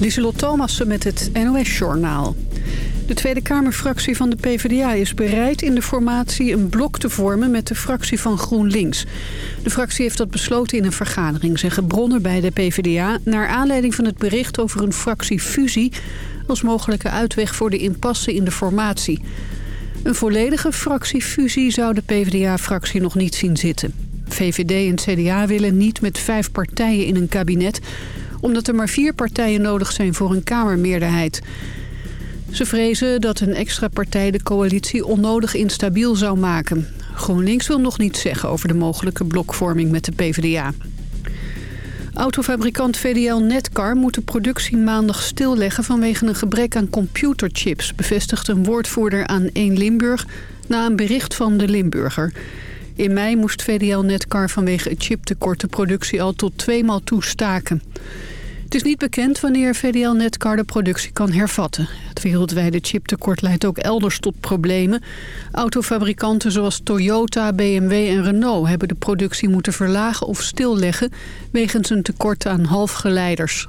Lieselot Thomassen met het NOS-journaal. De Tweede Kamerfractie van de PvdA is bereid in de formatie een blok te vormen met de fractie van GroenLinks. De fractie heeft dat besloten in een vergadering, zeggen bronnen bij de PvdA... naar aanleiding van het bericht over een fractiefusie als mogelijke uitweg voor de impasse in de formatie. Een volledige fractiefusie zou de PvdA-fractie nog niet zien zitten. VVD en CDA willen niet met vijf partijen in een kabinet omdat er maar vier partijen nodig zijn voor een kamermeerderheid. Ze vrezen dat een extra partij de coalitie onnodig instabiel zou maken. GroenLinks wil nog niets zeggen over de mogelijke blokvorming met de PvdA. Autofabrikant VDL Netcar moet de productie maandag stilleggen vanwege een gebrek aan computerchips, bevestigt een woordvoerder aan 1 Limburg na een bericht van de Limburger. In mei moest VDL Netcar vanwege het chiptekort de productie al tot tweemaal toe staken. Het is niet bekend wanneer VDL Netcar de productie kan hervatten. Het wereldwijde chiptekort leidt ook elders tot problemen. Autofabrikanten zoals Toyota, BMW en Renault hebben de productie moeten verlagen of stilleggen... wegens een tekort aan halfgeleiders.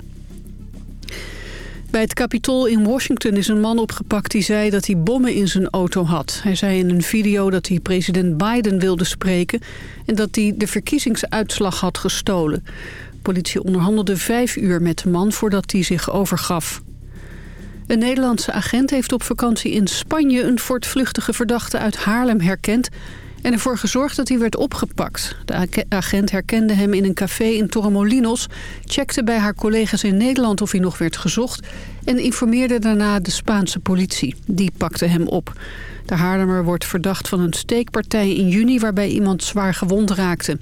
Bij het Capitool in Washington is een man opgepakt die zei dat hij bommen in zijn auto had. Hij zei in een video dat hij president Biden wilde spreken en dat hij de verkiezingsuitslag had gestolen politie onderhandelde vijf uur met de man voordat hij zich overgaf. Een Nederlandse agent heeft op vakantie in Spanje een voortvluchtige verdachte uit Haarlem herkend en ervoor gezorgd dat hij werd opgepakt. De agent herkende hem in een café in Torremolinos, checkte bij haar collega's in Nederland of hij nog werd gezocht en informeerde daarna de Spaanse politie. Die pakte hem op. De Haarlemmer wordt verdacht van een steekpartij in juni waarbij iemand zwaar gewond raakte.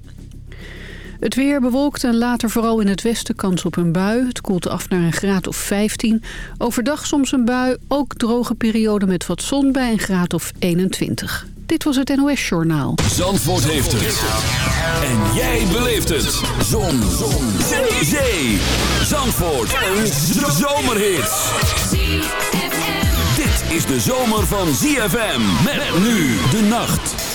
Het weer bewolkt en later vooral in het westen kans op een bui. Het koelt af naar een graad of 15. Overdag soms een bui, ook droge periode met wat zon bij een graad of 21. Dit was het NOS Journaal. Zandvoort heeft het. En jij beleeft het. Zon. zon. Zee. Zee. Zandvoort. Een zomerhit. Dit is de zomer van ZFM. Met nu de nacht.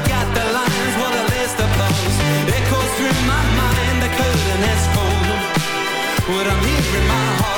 Forgot the lines. What a list of my mind. The curtain has cold. But I'm hearing my heart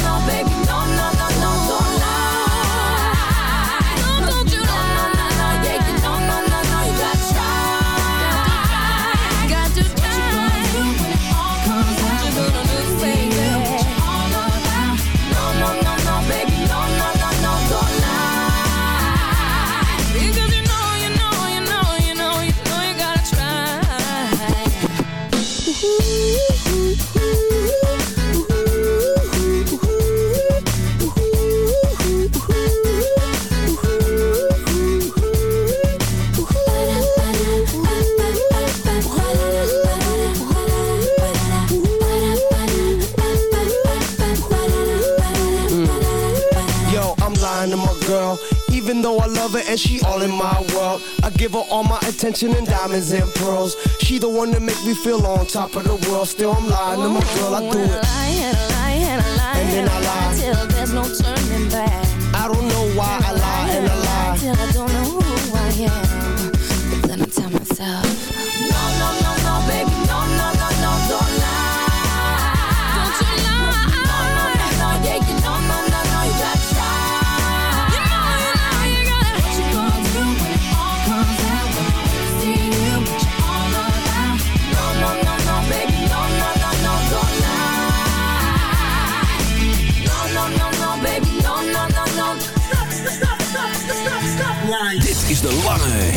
love her and she all in my world, I give her all my attention and diamonds and pearls. She the one that make me feel on top of the world. Still, I'm lying to my girl. I do it. I lie and I lie and I lie And then I lie. till there's no turning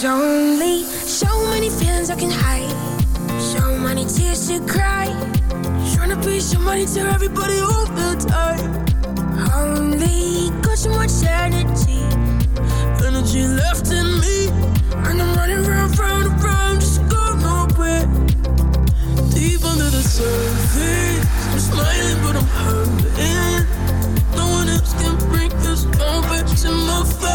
There's only so many feelings I can hide. So many tears to cry. Trying to be somebody to everybody all the time. Only got so much energy. Energy left in me. And I'm running round, round, round Just to go nowhere Deep under the surface I'm smiling but I'm hurting. No one else can bring this moment to my face.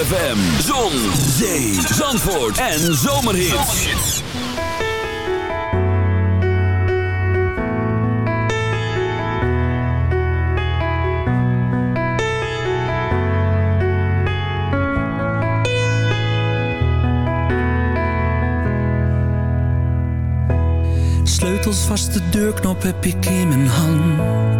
ZFM. Zon, zee, zandvoort en zomerhits. Sleutels vast de deurknop heb ik in mijn hand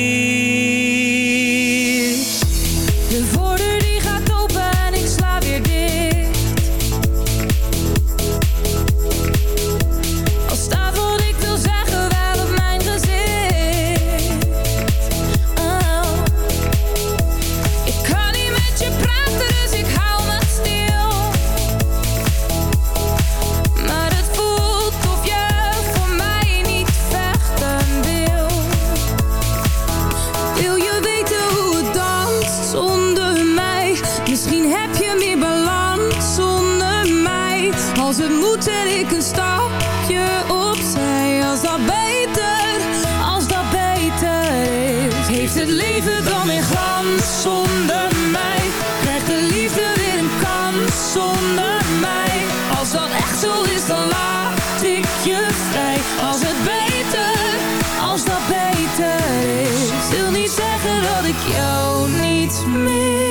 dat ik jou niet meer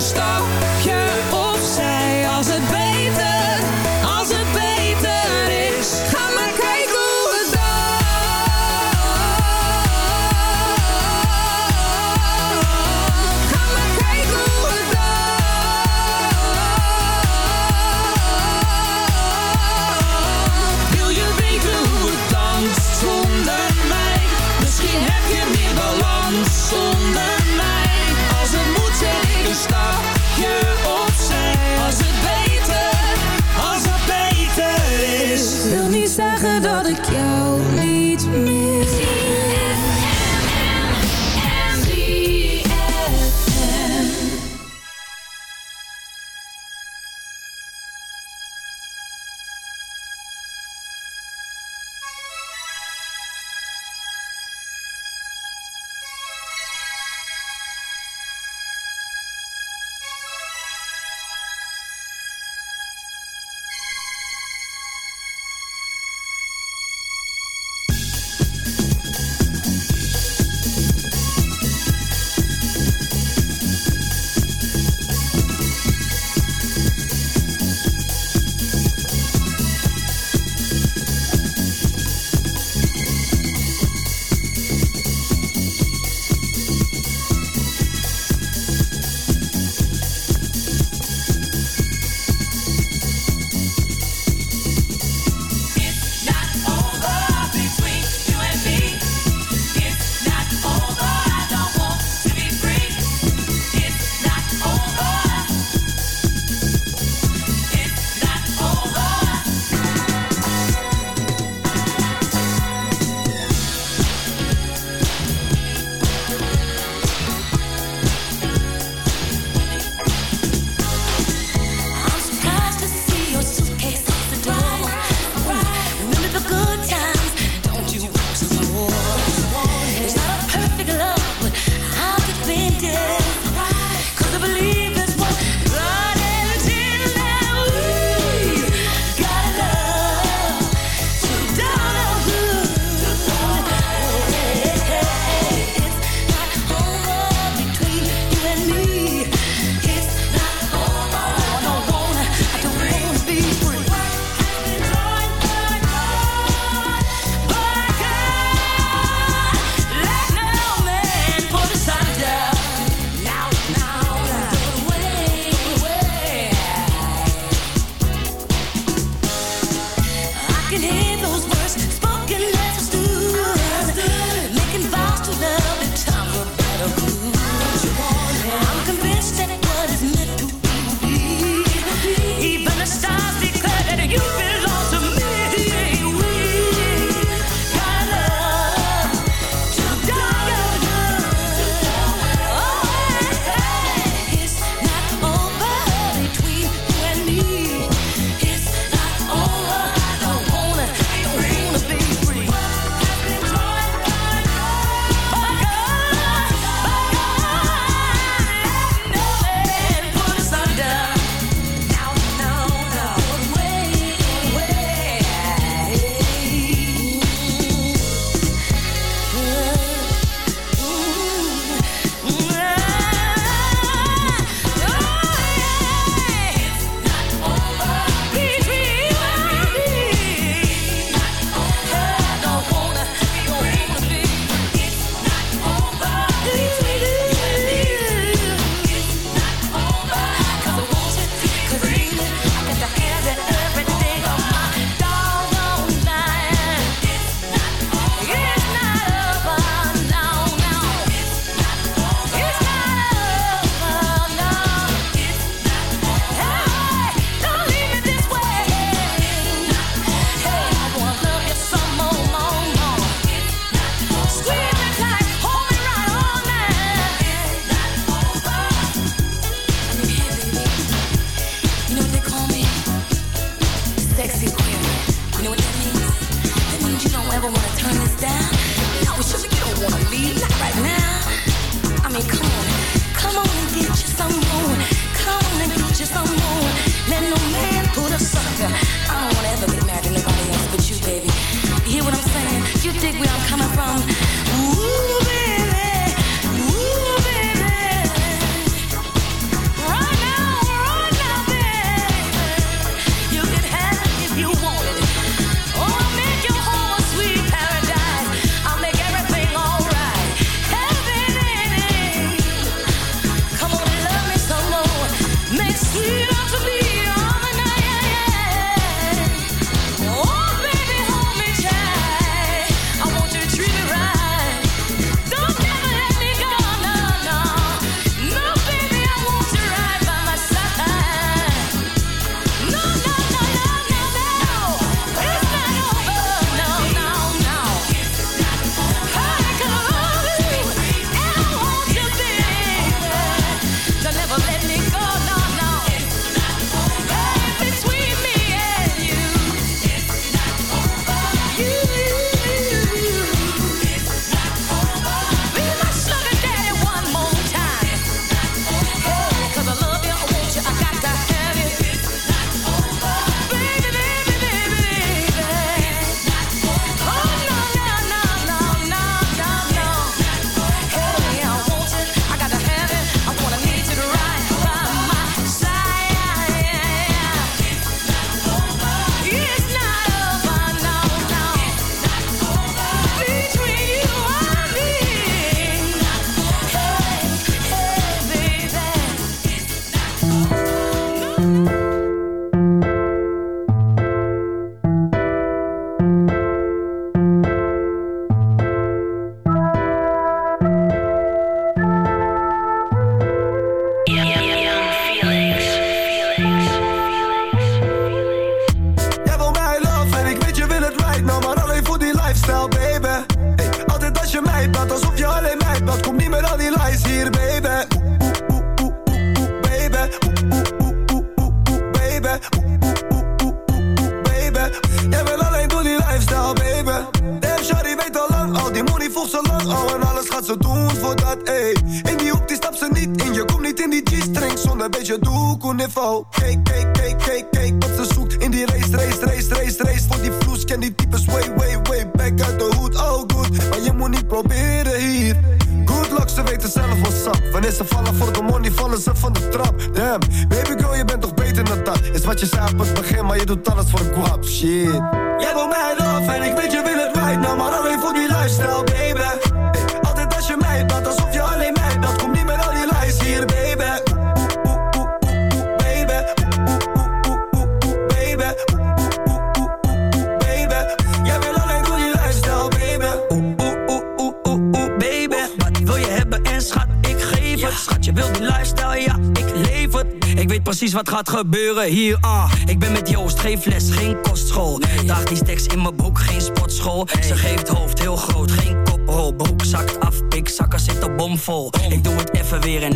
stapje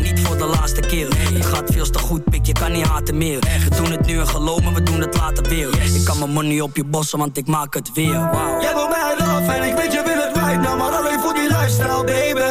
niet voor de laatste keer. Je gaat veel te goed, pik, je kan niet haten meer. We doen het nu en geloven, we doen het later weer. Ik kan mijn money op je bossen, want ik maak het weer. Wow. Jij wil mij af en ik weet je wil het right nou, maar alleen voor die lifestyle, baby.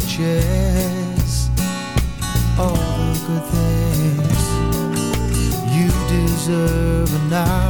purchase all the good things you deserve now.